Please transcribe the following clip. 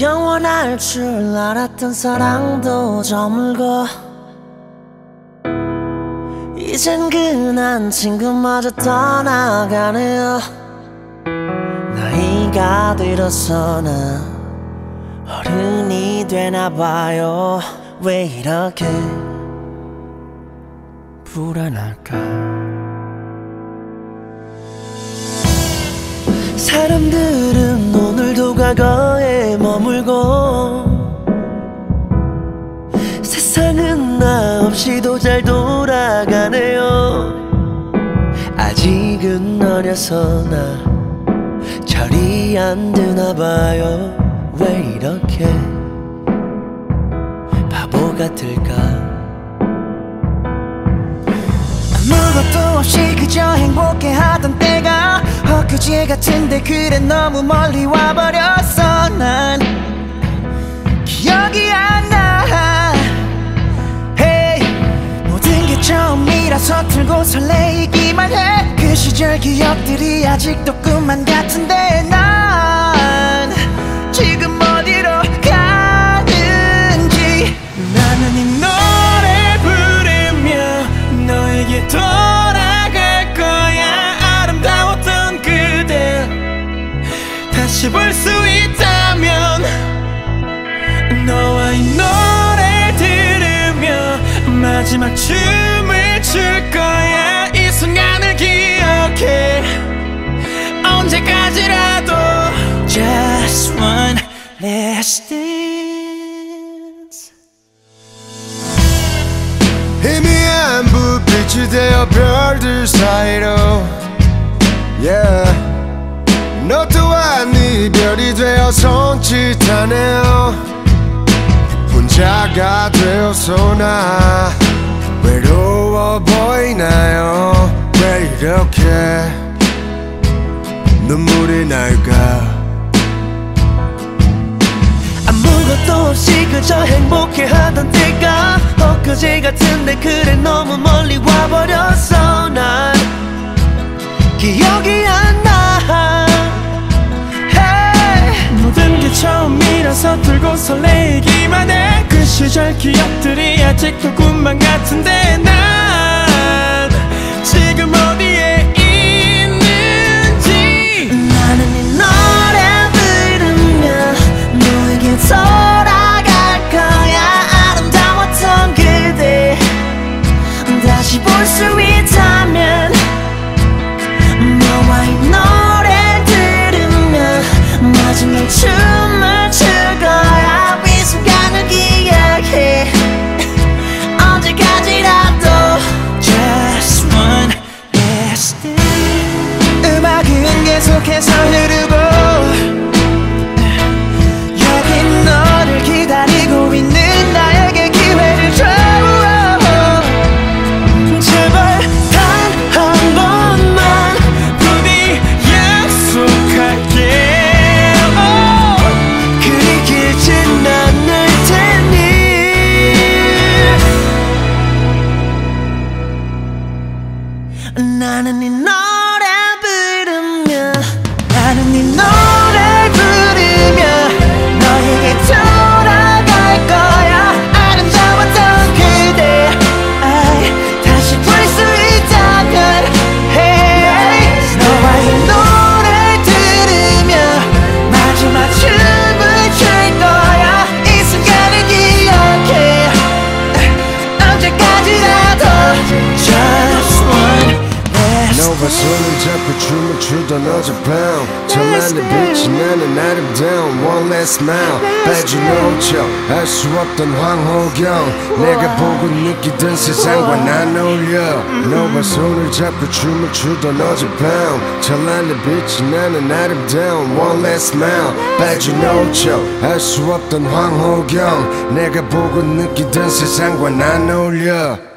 영원할 줄 알았던 사랑도 저물고 이젠 그난 친구마저 떠나가네요. 나이가 들어서 나 어른이 되나봐요. 왜 이렇게 불안할까? 사람들은 오늘도 과거에 세상은 나 없이도 잘 돌아가네요. 아직은 어려서 나 철이 안 드나 봐요. 왜 이렇게 바보 같을까? 아무것도 없이 그저 행복해 하던 때가 엊그제 같은데 그래 너무 멀리 와버렸어. 난 기억들이 아직도 꿈만 같은데 난 지금 어디로 가는지. 나는 이 노래 부르며 너에게 돌아갈 거야. 아름다웠던 그대 다시 볼 수 있다면 너와 이 노래 들으며 마지막 춤을 출거 last dance 희미한 불빛이 되어 별들 사이로. Yeah. 너 또한 이별이 되어 손짓하네요. 혼자가 되어서 나 외로워 보이나요? 왜 이렇게 눈물이 날까 없이 그저 행복해하던 때가 엊그제 같은데 그래 너무 멀리 와버렸어. 난 기억이 안 나. Hey. 모든 게 처음이라서 들고 설레이기만 해. 그 시절 기억들이 아직도 꿈만 같은데 다시 볼수있 나는 이노 잡고 춤을 추던 어젯밤 찬란한 빛이 나는 아름다운 one last smile 빠져놓죠 알수 없던 황호경 내가 보고 느끼던 세상과 난 어울려 너와 손을 잡고 춤을 추던 어젯밤 찬란한 빛이 나는 아름다운 one last smile 빠져놓죠 알수 없던 황호경 내가 보고 느끼던 세상과 난 어울려